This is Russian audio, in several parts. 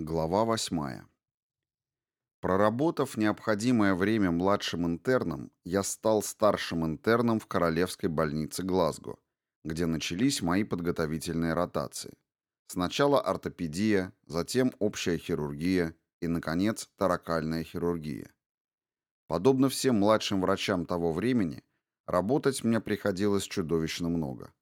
Глава восьмая. Проработав необходимое время младшим интерном, я стал старшим интерном в Королевской больнице Глазго, где начались мои подготовительные ротации. Сначала ортопедия, затем общая хирургия и, наконец, таракальная хирургия. Подобно всем младшим врачам того времени, работать мне приходилось чудовищно много.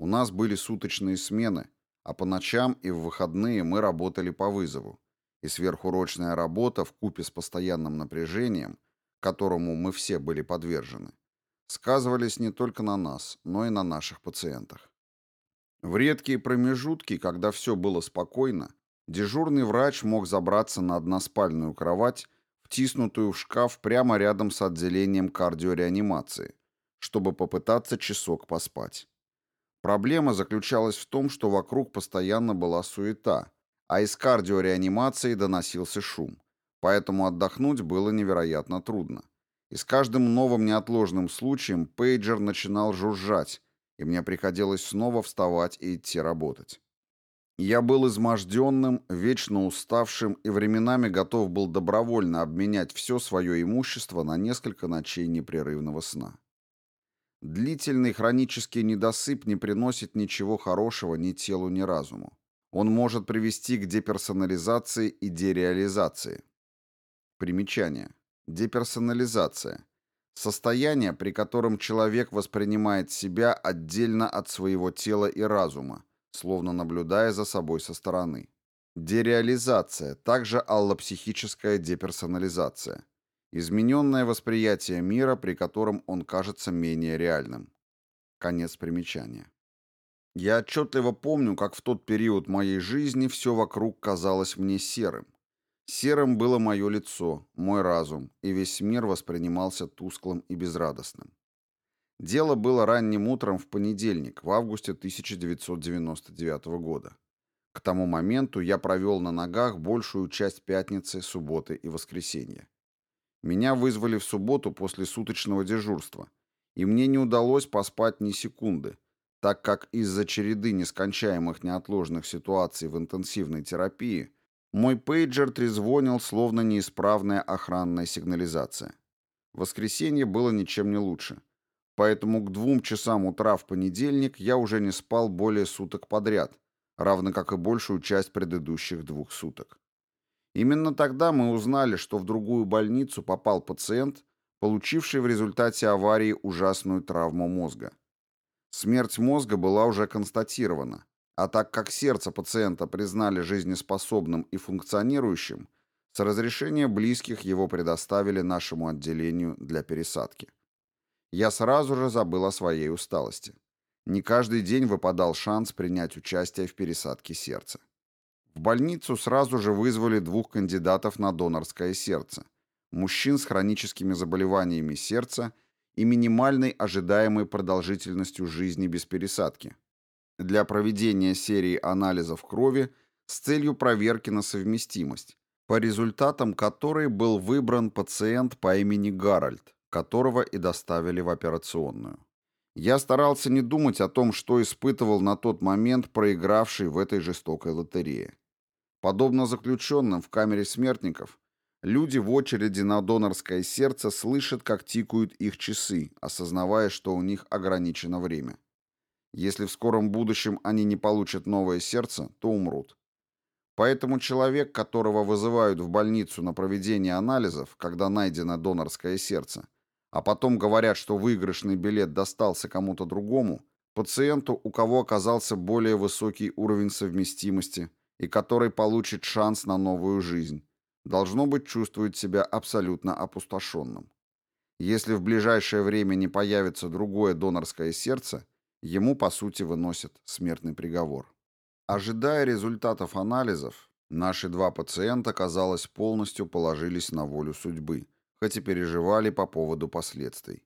У нас были суточные смены – а по ночам и в выходные мы работали по вызову, и сверхурочная работа в купе с постоянным напряжением, которому мы все были подвержены, сказывались не только на нас, но и на наших пациентах. В редкие промежутки, когда все было спокойно, дежурный врач мог забраться на односпальную кровать, втиснутую в шкаф прямо рядом с отделением кардиореанимации, чтобы попытаться часок поспать. Проблема заключалась в том, что вокруг постоянно была суета, а из кардиореанимации доносился шум. Поэтому отдохнуть было невероятно трудно. И с каждым новым неотложным случаем пейджер начинал жужжать, и мне приходилось снова вставать и идти работать. Я был изможденным, вечно уставшим и временами готов был добровольно обменять все свое имущество на несколько ночей непрерывного сна. Длительный хронический недосып не приносит ничего хорошего ни телу, ни разуму. Он может привести к деперсонализации и дереализации. Примечание. Деперсонализация. Состояние, при котором человек воспринимает себя отдельно от своего тела и разума, словно наблюдая за собой со стороны. Дереализация, также аллопсихическая деперсонализация. Измененное восприятие мира, при котором он кажется менее реальным. Конец примечания. Я отчетливо помню, как в тот период моей жизни все вокруг казалось мне серым. Серым было мое лицо, мой разум, и весь мир воспринимался тусклым и безрадостным. Дело было ранним утром в понедельник, в августе 1999 года. К тому моменту я провел на ногах большую часть пятницы, субботы и воскресенья. Меня вызвали в субботу после суточного дежурства, и мне не удалось поспать ни секунды, так как из-за череды нескончаемых неотложных ситуаций в интенсивной терапии мой пейджер трезвонил, словно неисправная охранная сигнализация. Воскресенье было ничем не лучше. Поэтому к двум часам утра в понедельник я уже не спал более суток подряд, равно как и большую часть предыдущих двух суток. Именно тогда мы узнали, что в другую больницу попал пациент, получивший в результате аварии ужасную травму мозга. Смерть мозга была уже констатирована, а так как сердце пациента признали жизнеспособным и функционирующим, с разрешения близких его предоставили нашему отделению для пересадки. Я сразу же забыл о своей усталости. Не каждый день выпадал шанс принять участие в пересадке сердца. В больницу сразу же вызвали двух кандидатов на донорское сердце. Мужчин с хроническими заболеваниями сердца и минимальной ожидаемой продолжительностью жизни без пересадки. Для проведения серии анализов крови с целью проверки на совместимость, по результатам которой был выбран пациент по имени Гарольд, которого и доставили в операционную. Я старался не думать о том, что испытывал на тот момент проигравший в этой жестокой лотерее. Подобно заключенным в камере смертников, люди в очереди на донорское сердце слышат, как тикают их часы, осознавая, что у них ограничено время. Если в скором будущем они не получат новое сердце, то умрут. Поэтому человек, которого вызывают в больницу на проведение анализов, когда найдено донорское сердце, а потом говорят, что выигрышный билет достался кому-то другому, пациенту, у кого оказался более высокий уровень совместимости – и который получит шанс на новую жизнь, должно быть чувствует себя абсолютно опустошенным. Если в ближайшее время не появится другое донорское сердце, ему, по сути, выносят смертный приговор. Ожидая результатов анализов, наши два пациента, казалось, полностью положились на волю судьбы, хоть и переживали по поводу последствий.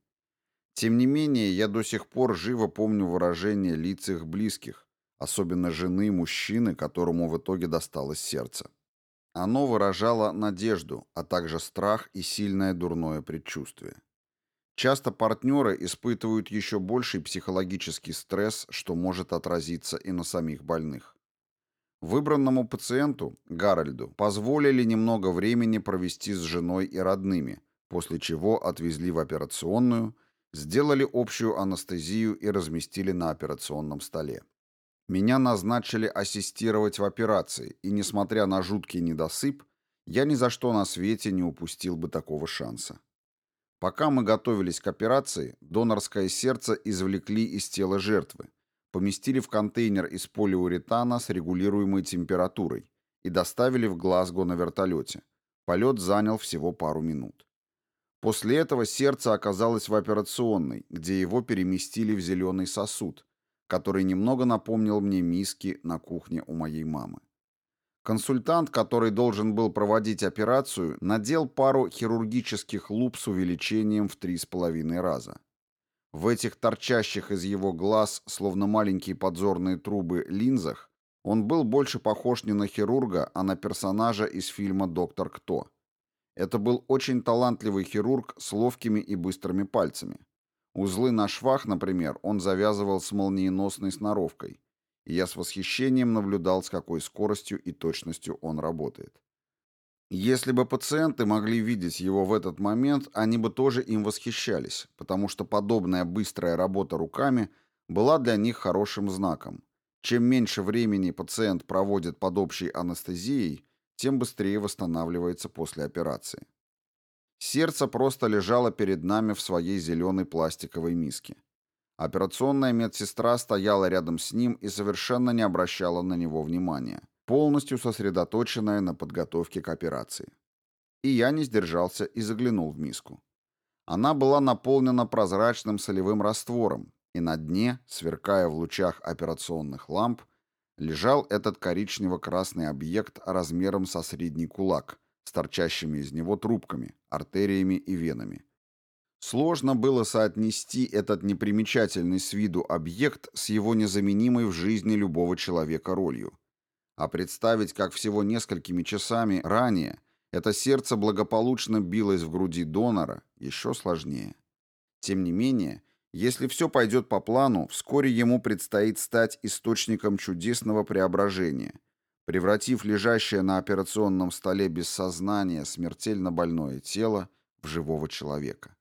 Тем не менее, я до сих пор живо помню выражение лиц их близких, особенно жены мужчины, которому в итоге досталось сердце. Оно выражало надежду, а также страх и сильное дурное предчувствие. Часто партнеры испытывают еще больший психологический стресс, что может отразиться и на самих больных. Выбранному пациенту, Гарольду, позволили немного времени провести с женой и родными, после чего отвезли в операционную, сделали общую анестезию и разместили на операционном столе. Меня назначили ассистировать в операции, и, несмотря на жуткий недосып, я ни за что на свете не упустил бы такого шанса. Пока мы готовились к операции, донорское сердце извлекли из тела жертвы, поместили в контейнер из полиуретана с регулируемой температурой и доставили в Глазго на вертолете. Полет занял всего пару минут. После этого сердце оказалось в операционной, где его переместили в зеленый сосуд, который немного напомнил мне миски на кухне у моей мамы. Консультант, который должен был проводить операцию, надел пару хирургических луп с увеличением в три с половиной раза. В этих торчащих из его глаз, словно маленькие подзорные трубы, линзах, он был больше похож не на хирурга, а на персонажа из фильма «Доктор Кто». Это был очень талантливый хирург с ловкими и быстрыми пальцами. Узлы на швах, например, он завязывал с молниеносной сноровкой, и я с восхищением наблюдал, с какой скоростью и точностью он работает. Если бы пациенты могли видеть его в этот момент, они бы тоже им восхищались, потому что подобная быстрая работа руками была для них хорошим знаком. Чем меньше времени пациент проводит под общей анестезией, тем быстрее восстанавливается после операции. Сердце просто лежало перед нами в своей зеленой пластиковой миске. Операционная медсестра стояла рядом с ним и совершенно не обращала на него внимания полностью сосредоточенная на подготовке к операции. И я не сдержался и заглянул в миску. Она была наполнена прозрачным солевым раствором, и на дне, сверкая в лучах операционных ламп, лежал этот коричнево-красный объект размером со средний кулак, с торчащими из него трубками, артериями и венами. Сложно было соотнести этот непримечательный с виду объект с его незаменимой в жизни любого человека ролью. А представить, как всего несколькими часами ранее это сердце благополучно билось в груди донора, еще сложнее. Тем не менее, если все пойдет по плану, вскоре ему предстоит стать источником чудесного преображения, превратив лежащее на операционном столе без сознания смертельно больное тело в живого человека.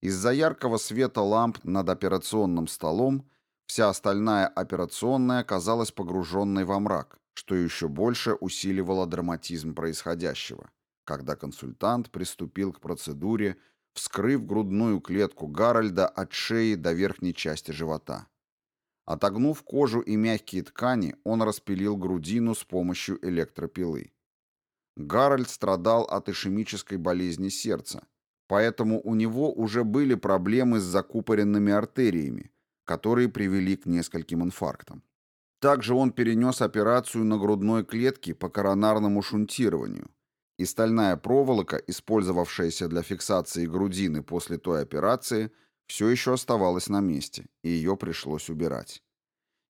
Из-за яркого света ламп над операционным столом Вся остальная операционная оказалась погруженной во мрак, что еще больше усиливало драматизм происходящего, когда консультант приступил к процедуре, вскрыв грудную клетку Гарольда от шеи до верхней части живота. Отогнув кожу и мягкие ткани, он распилил грудину с помощью электропилы. Гарольд страдал от ишемической болезни сердца, поэтому у него уже были проблемы с закупоренными артериями, которые привели к нескольким инфарктам. Также он перенес операцию на грудной клетке по коронарному шунтированию, и стальная проволока, использовавшаяся для фиксации грудины после той операции, все еще оставалась на месте, и ее пришлось убирать.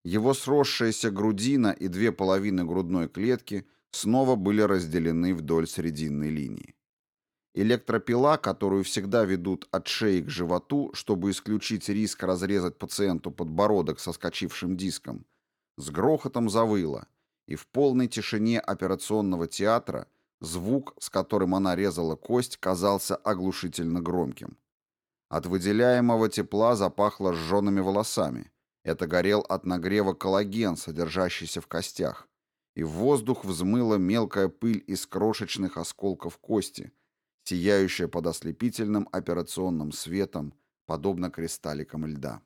Его сросшаяся грудина и две половины грудной клетки снова были разделены вдоль срединной линии. Электропила, которую всегда ведут от шеи к животу, чтобы исключить риск разрезать пациенту подбородок со скочившим диском, с грохотом завыла, и в полной тишине операционного театра звук, с которым она резала кость, казался оглушительно громким. От выделяемого тепла запахло сжёными волосами. Это горел от нагрева коллаген, содержащийся в костях. И в воздух взмыла мелкая пыль из крошечных осколков кости, сияющая под ослепительным операционным светом, подобно кристалликам льда.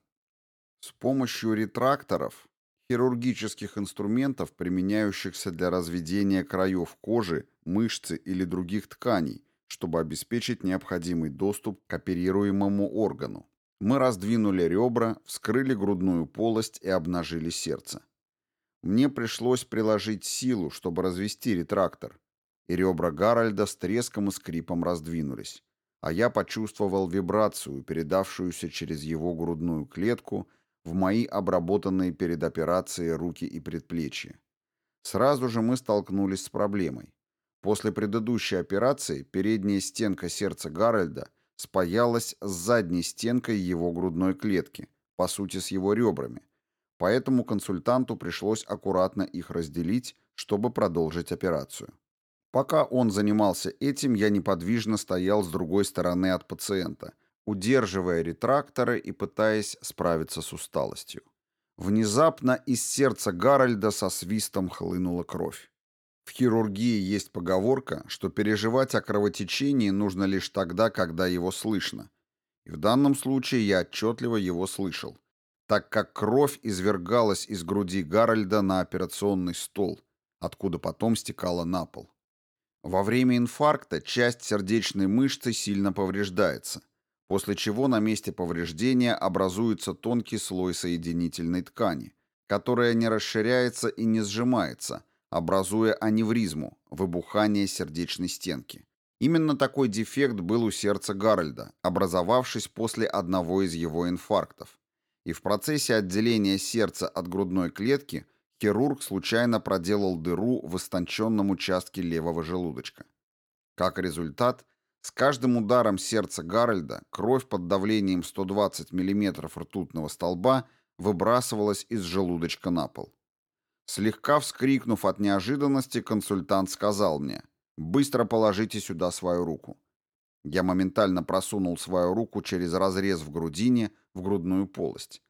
С помощью ретракторов, хирургических инструментов, применяющихся для разведения краев кожи, мышцы или других тканей, чтобы обеспечить необходимый доступ к оперируемому органу, мы раздвинули ребра, вскрыли грудную полость и обнажили сердце. Мне пришлось приложить силу, чтобы развести ретрактор, и ребра Гарольда с треском и скрипом раздвинулись, а я почувствовал вибрацию, передавшуюся через его грудную клетку в мои обработанные перед операцией руки и предплечья. Сразу же мы столкнулись с проблемой. После предыдущей операции передняя стенка сердца Гарольда спаялась с задней стенкой его грудной клетки, по сути с его ребрами, поэтому консультанту пришлось аккуратно их разделить, чтобы продолжить операцию. Пока он занимался этим, я неподвижно стоял с другой стороны от пациента, удерживая ретракторы и пытаясь справиться с усталостью. Внезапно из сердца Гарольда со свистом хлынула кровь. В хирургии есть поговорка, что переживать о кровотечении нужно лишь тогда, когда его слышно. И в данном случае я отчетливо его слышал, так как кровь извергалась из груди Гарольда на операционный стол, откуда потом стекала на пол. Во время инфаркта часть сердечной мышцы сильно повреждается, после чего на месте повреждения образуется тонкий слой соединительной ткани, которая не расширяется и не сжимается – образуя аневризму, выбухание сердечной стенки. Именно такой дефект был у сердца Гарольда, образовавшись после одного из его инфарктов. И в процессе отделения сердца от грудной клетки хирург случайно проделал дыру в истонченном участке левого желудочка. Как результат, с каждым ударом сердца Гарольда кровь под давлением 120 мм ртутного столба выбрасывалась из желудочка на пол. Слегка вскрикнув от неожиданности, консультант сказал мне «Быстро положите сюда свою руку». Я моментально просунул свою руку через разрез в грудине в грудную полость.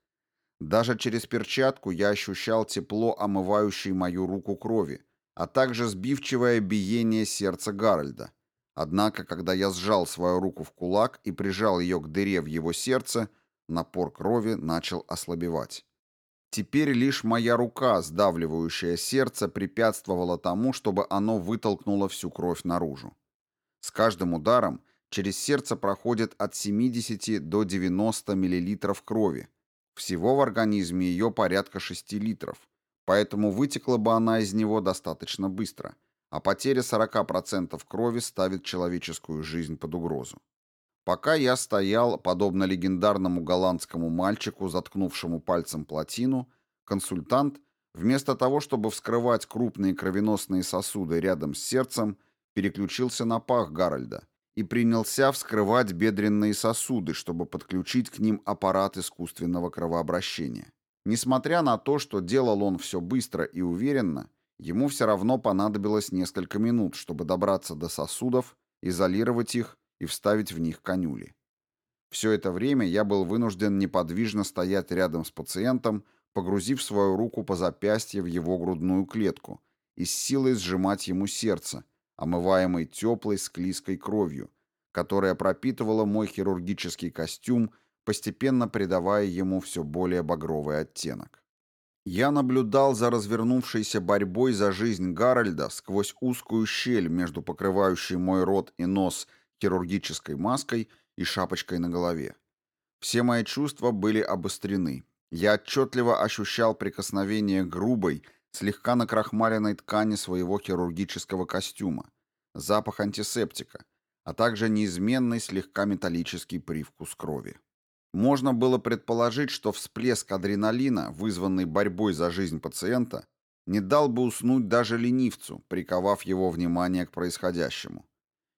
Даже через перчатку я ощущал тепло, омывающей мою руку крови, а также сбивчивое биение сердца Гарольда. Однако, когда я сжал свою руку в кулак и прижал ее к дыре в его сердце, напор крови начал ослабевать. Теперь лишь моя рука, сдавливающая сердце, препятствовала тому, чтобы оно вытолкнуло всю кровь наружу. С каждым ударом через сердце проходит от 70 до 90 мл крови. Всего в организме ее порядка 6 литров, поэтому вытекла бы она из него достаточно быстро, а потеря 40% крови ставит человеческую жизнь под угрозу. Пока я стоял, подобно легендарному голландскому мальчику, заткнувшему пальцем плотину, консультант, вместо того, чтобы вскрывать крупные кровеносные сосуды рядом с сердцем, переключился на пах Гарольда и принялся вскрывать бедренные сосуды, чтобы подключить к ним аппарат искусственного кровообращения. Несмотря на то, что делал он все быстро и уверенно, ему все равно понадобилось несколько минут, чтобы добраться до сосудов, изолировать их и вставить в них конюли. Все это время я был вынужден неподвижно стоять рядом с пациентом, погрузив свою руку по запястье в его грудную клетку и с силой сжимать ему сердце, омываемой теплой склизкой кровью, которая пропитывала мой хирургический костюм, постепенно придавая ему все более багровый оттенок. Я наблюдал за развернувшейся борьбой за жизнь Гарольда сквозь узкую щель между покрывающей мой рот и нос – хирургической маской и шапочкой на голове. Все мои чувства были обострены. Я отчетливо ощущал прикосновение грубой, слегка накрахмаленной ткани своего хирургического костюма, запах антисептика, а также неизменный слегка металлический привкус крови. Можно было предположить, что всплеск адреналина, вызванный борьбой за жизнь пациента, не дал бы уснуть даже ленивцу, приковав его внимание к происходящему.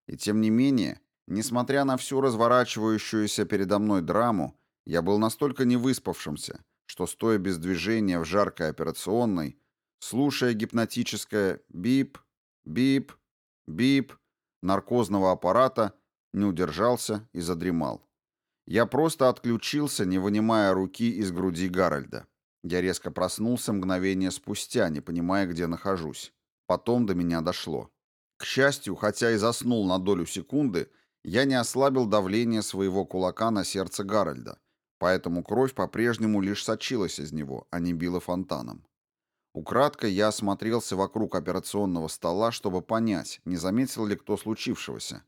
И тем не менее, несмотря на всю разворачивающуюся передо мной драму, я был настолько невыспавшимся, что, стоя без движения в жаркой операционной, слушая гипнотическое «бип, бип, бип» наркозного аппарата, не удержался и задремал. Я просто отключился, не вынимая руки из груди Гарольда. Я резко проснулся мгновение спустя, не понимая, где нахожусь. Потом до меня дошло. К счастью, хотя и заснул на долю секунды, я не ослабил давление своего кулака на сердце Гарольда, поэтому кровь по-прежнему лишь сочилась из него, а не била фонтаном. Украдкой я осмотрелся вокруг операционного стола, чтобы понять, не заметил ли кто случившегося,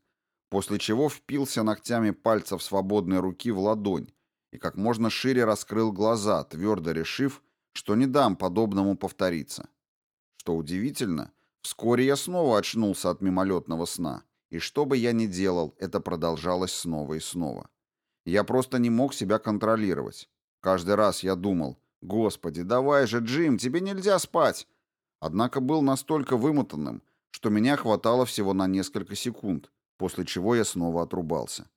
после чего впился ногтями пальцев свободной руки в ладонь и как можно шире раскрыл глаза, твердо решив, что не дам подобному повториться. Что удивительно, Вскоре я снова очнулся от мимолетного сна, и что бы я ни делал, это продолжалось снова и снова. Я просто не мог себя контролировать. Каждый раз я думал, «Господи, давай же, Джим, тебе нельзя спать!» Однако был настолько вымотанным, что меня хватало всего на несколько секунд, после чего я снова отрубался.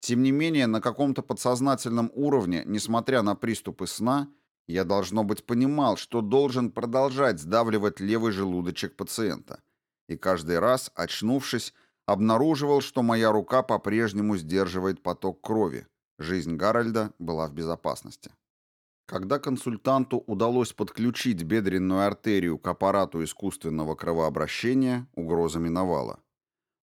Тем не менее, на каком-то подсознательном уровне, несмотря на приступы сна, Я, должно быть, понимал, что должен продолжать сдавливать левый желудочек пациента. И каждый раз, очнувшись, обнаруживал, что моя рука по-прежнему сдерживает поток крови. Жизнь Гарольда была в безопасности. Когда консультанту удалось подключить бедренную артерию к аппарату искусственного кровообращения, угроза миновала.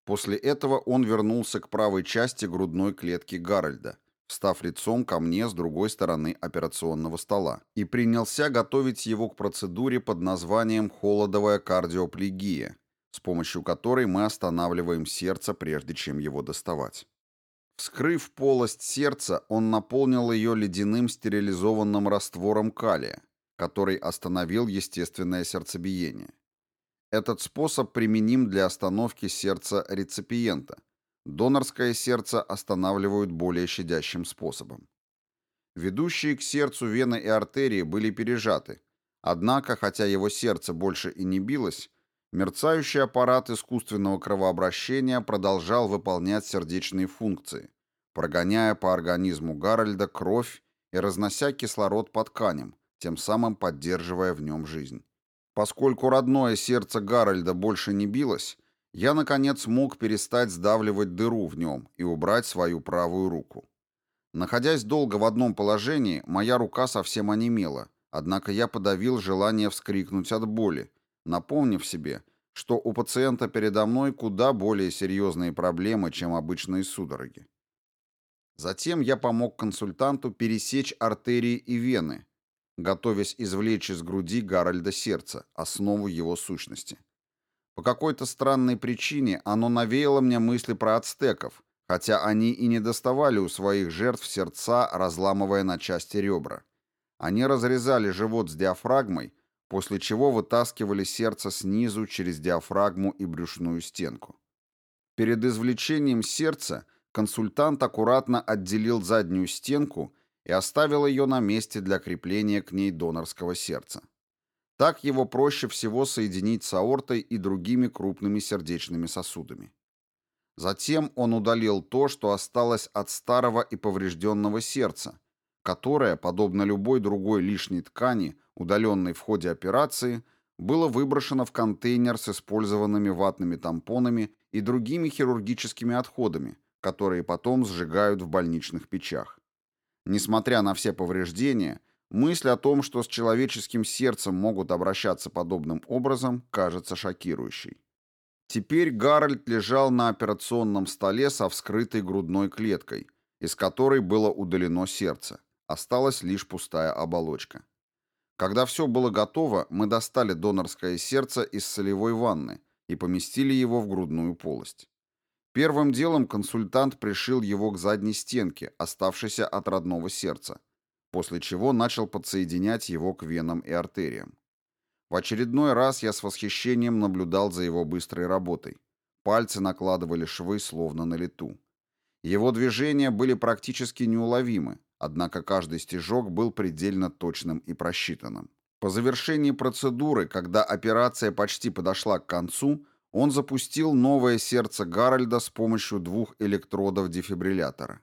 После этого он вернулся к правой части грудной клетки Гарольда, встав лицом ко мне с другой стороны операционного стола, и принялся готовить его к процедуре под названием холодовая кардиоплегия, с помощью которой мы останавливаем сердце, прежде чем его доставать. Вскрыв полость сердца, он наполнил ее ледяным стерилизованным раствором калия, который остановил естественное сердцебиение. Этот способ применим для остановки сердца реципиента. Донорское сердце останавливают более щадящим способом. Ведущие к сердцу вены и артерии были пережаты, однако, хотя его сердце больше и не билось, Мерцающий аппарат искусственного кровообращения продолжал выполнять сердечные функции, прогоняя по организму Гарольда кровь и разнося кислород по тканям, тем самым поддерживая в нем жизнь. Поскольку родное сердце Гарольда больше не билось, я, наконец, мог перестать сдавливать дыру в нем и убрать свою правую руку. Находясь долго в одном положении, моя рука совсем онемела, однако я подавил желание вскрикнуть от боли, напомнив себе, что у пациента передо мной куда более серьезные проблемы, чем обычные судороги. Затем я помог консультанту пересечь артерии и вены, готовясь извлечь из груди Гарольда сердце, основу его сущности. По какой-то странной причине оно навеяло мне мысли про ацтеков, хотя они и не доставали у своих жертв сердца, разламывая на части ребра. Они разрезали живот с диафрагмой, после чего вытаскивали сердце снизу через диафрагму и брюшную стенку. Перед извлечением сердца консультант аккуратно отделил заднюю стенку и оставил ее на месте для крепления к ней донорского сердца. Так его проще всего соединить с аортой и другими крупными сердечными сосудами. Затем он удалил то, что осталось от старого и поврежденного сердца, которое, подобно любой другой лишней ткани, удаленной в ходе операции, было выброшено в контейнер с использованными ватными тампонами и другими хирургическими отходами, которые потом сжигают в больничных печах. Несмотря на все повреждения, мысль о том, что с человеческим сердцем могут обращаться подобным образом, кажется шокирующей. Теперь Гарольд лежал на операционном столе со вскрытой грудной клеткой, из которой было удалено сердце. Осталась лишь пустая оболочка. Когда все было готово, мы достали донорское сердце из солевой ванны и поместили его в грудную полость. Первым делом консультант пришил его к задней стенке, оставшейся от родного сердца, после чего начал подсоединять его к венам и артериям. В очередной раз я с восхищением наблюдал за его быстрой работой. Пальцы накладывали швы словно на лету. Его движения были практически неуловимы, Однако каждый стежок был предельно точным и просчитанным. По завершении процедуры, когда операция почти подошла к концу, он запустил новое сердце Гарольда с помощью двух электродов дефибриллятора.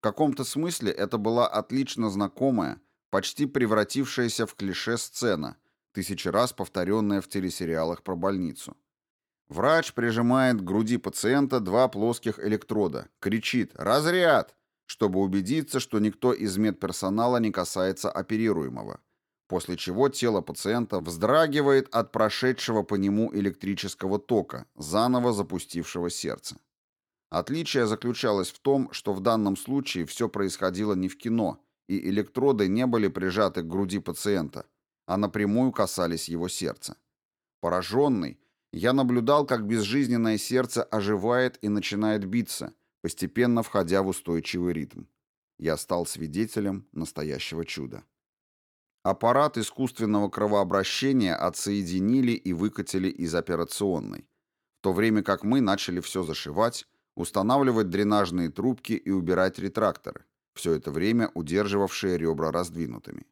В каком-то смысле это была отлично знакомая, почти превратившаяся в клише сцена, тысячи раз повторенная в телесериалах про больницу. Врач прижимает к груди пациента два плоских электрода, кричит «Разряд!» чтобы убедиться, что никто из медперсонала не касается оперируемого, после чего тело пациента вздрагивает от прошедшего по нему электрического тока, заново запустившего сердце. Отличие заключалось в том, что в данном случае все происходило не в кино, и электроды не были прижаты к груди пациента, а напрямую касались его сердца. Пораженный, я наблюдал, как безжизненное сердце оживает и начинает биться, постепенно входя в устойчивый ритм. Я стал свидетелем настоящего чуда. Аппарат искусственного кровообращения отсоединили и выкатили из операционной, в то время как мы начали все зашивать, устанавливать дренажные трубки и убирать ретракторы, все это время удерживавшие ребра раздвинутыми.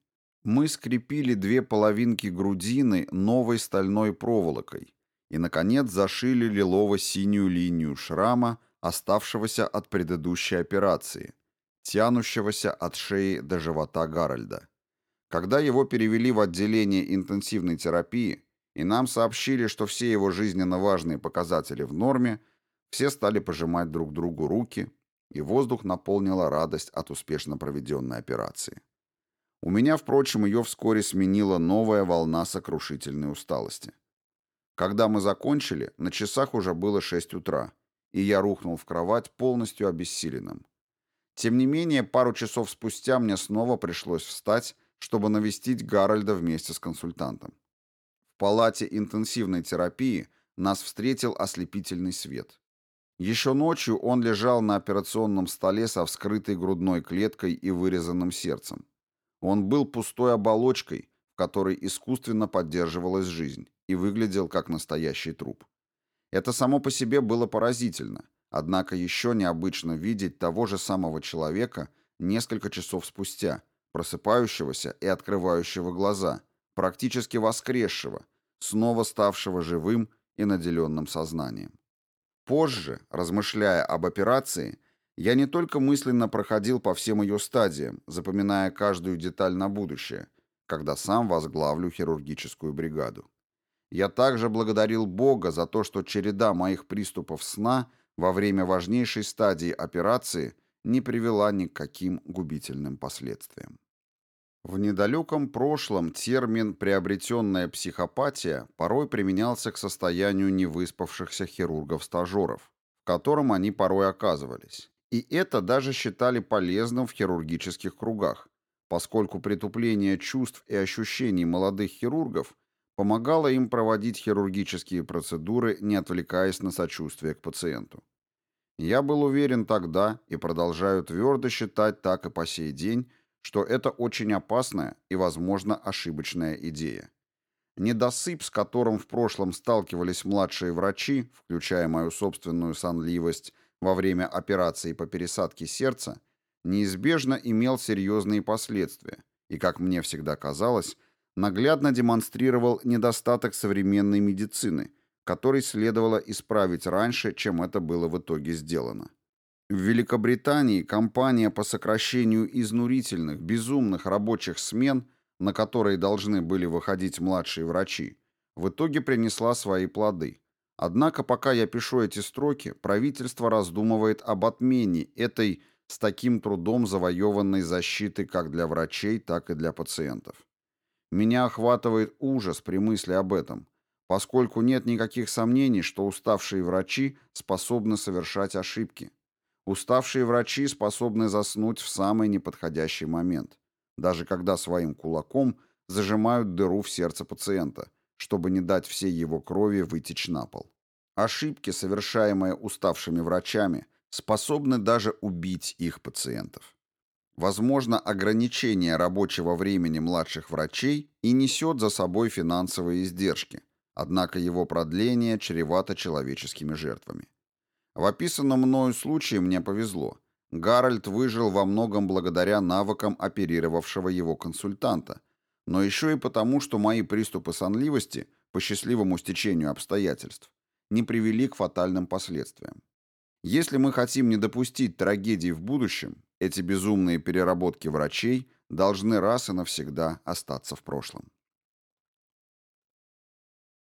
Мы скрепили две половинки грудины новой стальной проволокой и, наконец, зашили лилово-синюю линию шрама оставшегося от предыдущей операции, тянущегося от шеи до живота Гарольда. Когда его перевели в отделение интенсивной терапии, и нам сообщили, что все его жизненно важные показатели в норме, все стали пожимать друг другу руки, и воздух наполнила радость от успешно проведенной операции. У меня, впрочем, ее вскоре сменила новая волна сокрушительной усталости. Когда мы закончили, на часах уже было 6 утра, и я рухнул в кровать полностью обессиленным. Тем не менее, пару часов спустя мне снова пришлось встать, чтобы навестить Гарольда вместе с консультантом. В палате интенсивной терапии нас встретил ослепительный свет. Еще ночью он лежал на операционном столе со вскрытой грудной клеткой и вырезанным сердцем. Он был пустой оболочкой, в которой искусственно поддерживалась жизнь, и выглядел как настоящий труп. Это само по себе было поразительно, однако еще необычно видеть того же самого человека несколько часов спустя, просыпающегося и открывающего глаза, практически воскресшего, снова ставшего живым и наделенным сознанием. Позже, размышляя об операции, я не только мысленно проходил по всем ее стадиям, запоминая каждую деталь на будущее, когда сам возглавлю хирургическую бригаду. Я также благодарил Бога за то, что череда моих приступов сна во время важнейшей стадии операции не привела ни к каким губительным последствиям. В недалеком прошлом термин «приобретенная психопатия» порой применялся к состоянию невыспавшихся хирургов-стажеров, в котором они порой оказывались. И это даже считали полезным в хирургических кругах, поскольку притупление чувств и ощущений молодых хирургов помогало им проводить хирургические процедуры, не отвлекаясь на сочувствие к пациенту. Я был уверен тогда и продолжаю твердо считать так и по сей день, что это очень опасная и, возможно, ошибочная идея. Недосып, с которым в прошлом сталкивались младшие врачи, включая мою собственную сонливость во время операции по пересадке сердца, неизбежно имел серьезные последствия и, как мне всегда казалось, наглядно демонстрировал недостаток современной медицины, который следовало исправить раньше, чем это было в итоге сделано. В Великобритании кампания по сокращению изнурительных, безумных рабочих смен, на которые должны были выходить младшие врачи, в итоге принесла свои плоды. Однако, пока я пишу эти строки, правительство раздумывает об отмене этой с таким трудом завоеванной защиты как для врачей, так и для пациентов. Меня охватывает ужас при мысли об этом, поскольку нет никаких сомнений, что уставшие врачи способны совершать ошибки. Уставшие врачи способны заснуть в самый неподходящий момент, даже когда своим кулаком зажимают дыру в сердце пациента, чтобы не дать всей его крови вытечь на пол. Ошибки, совершаемые уставшими врачами, способны даже убить их пациентов. Возможно, ограничение рабочего времени младших врачей и несет за собой финансовые издержки, однако его продление чревато человеческими жертвами. В описанном мною случае мне повезло. Гарольд выжил во многом благодаря навыкам оперировавшего его консультанта, но еще и потому, что мои приступы сонливости, по счастливому стечению обстоятельств, не привели к фатальным последствиям. Если мы хотим не допустить трагедий в будущем, эти безумные переработки врачей должны раз и навсегда остаться в прошлом.